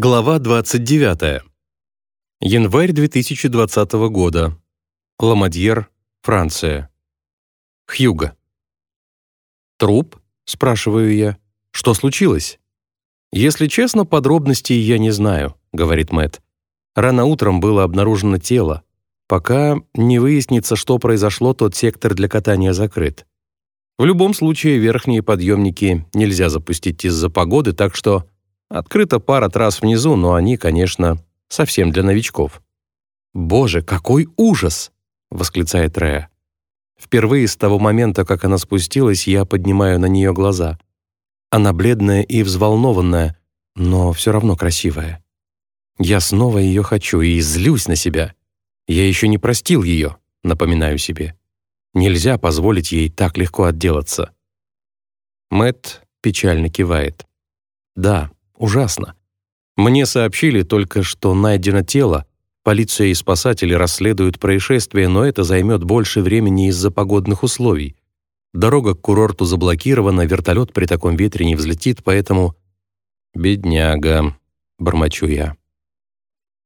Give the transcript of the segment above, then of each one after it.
Глава 29. Январь 2020 года. Ламадьер, Франция. Хьюго. «Труп?» — спрашиваю я. «Что случилось?» «Если честно, подробностей я не знаю», — говорит Мэтт. «Рано утром было обнаружено тело. Пока не выяснится, что произошло, тот сектор для катания закрыт. В любом случае, верхние подъемники нельзя запустить из-за погоды, так что Открыта пара трасс внизу, но они, конечно, совсем для новичков. «Боже, какой ужас!» — восклицает Рея. Впервые с того момента, как она спустилась, я поднимаю на нее глаза. Она бледная и взволнованная, но все равно красивая. Я снова ее хочу и злюсь на себя. Я еще не простил ее, напоминаю себе. Нельзя позволить ей так легко отделаться. Мэт печально кивает. Да, Ужасно. Мне сообщили только, что найдено тело, полиция и спасатели расследуют происшествие, но это займет больше времени из-за погодных условий. Дорога к курорту заблокирована, вертолет при таком ветре не взлетит, поэтому... «Бедняга», — бормочу я.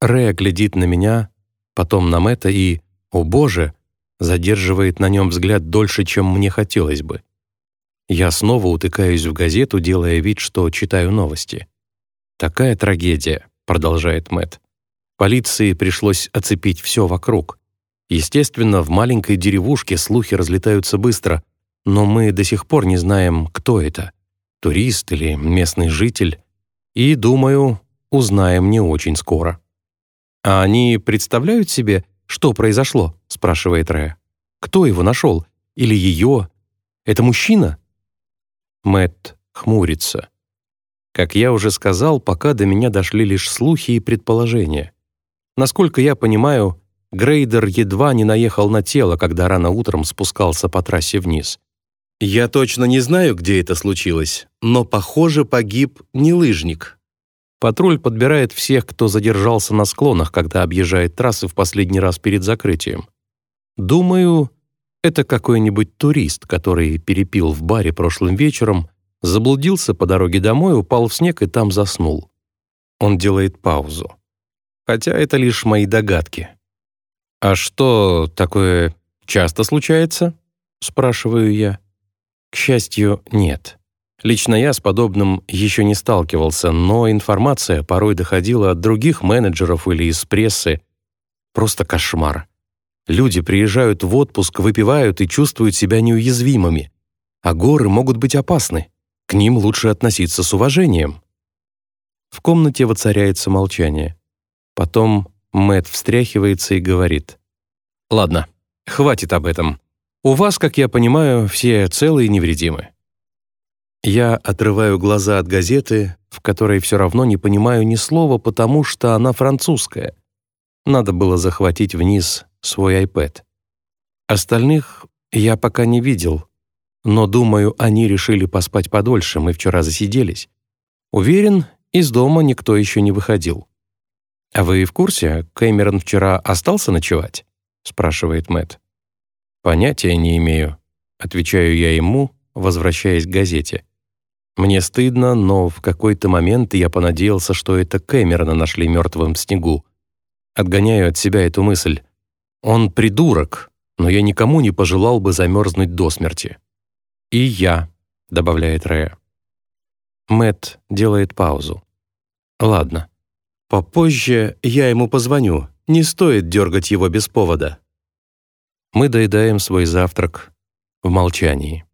Рэя глядит на меня, потом на Мэтта и, о боже, задерживает на нем взгляд дольше, чем мне хотелось бы. Я снова утыкаюсь в газету, делая вид, что читаю новости. Такая трагедия, продолжает Мэт. Полиции пришлось оцепить все вокруг. Естественно, в маленькой деревушке слухи разлетаются быстро, но мы до сих пор не знаем, кто это — турист или местный житель. И, думаю, узнаем не очень скоро. «А они представляют себе, что произошло?» — спрашивает Рэя. «Кто его нашел? Или ее? Это мужчина?» Мэт хмурится. Как я уже сказал, пока до меня дошли лишь слухи и предположения. Насколько я понимаю, Грейдер едва не наехал на тело, когда рано утром спускался по трассе вниз. Я точно не знаю, где это случилось, но, похоже, погиб не лыжник. Патруль подбирает всех, кто задержался на склонах, когда объезжает трассы в последний раз перед закрытием. Думаю, это какой-нибудь турист, который перепил в баре прошлым вечером Заблудился по дороге домой, упал в снег и там заснул. Он делает паузу. Хотя это лишь мои догадки. «А что, такое часто случается?» — спрашиваю я. К счастью, нет. Лично я с подобным еще не сталкивался, но информация порой доходила от других менеджеров или из прессы. Просто кошмар. Люди приезжают в отпуск, выпивают и чувствуют себя неуязвимыми. А горы могут быть опасны. К ним лучше относиться с уважением. В комнате воцаряется молчание. Потом Мэт встряхивается и говорит. «Ладно, хватит об этом. У вас, как я понимаю, все целые и невредимы». Я отрываю глаза от газеты, в которой все равно не понимаю ни слова, потому что она французская. Надо было захватить вниз свой iPad. Остальных я пока не видел, но, думаю, они решили поспать подольше, мы вчера засиделись. Уверен, из дома никто еще не выходил. «А вы в курсе, Кэмерон вчера остался ночевать?» — спрашивает Мэт. «Понятия не имею», — отвечаю я ему, возвращаясь к газете. Мне стыдно, но в какой-то момент я понадеялся, что это Кэмерона нашли мертвым в снегу. Отгоняю от себя эту мысль. Он придурок, но я никому не пожелал бы замерзнуть до смерти. «И я», — добавляет Рэя. Мэт делает паузу. «Ладно. Попозже я ему позвоню. Не стоит дергать его без повода». Мы доедаем свой завтрак в молчании.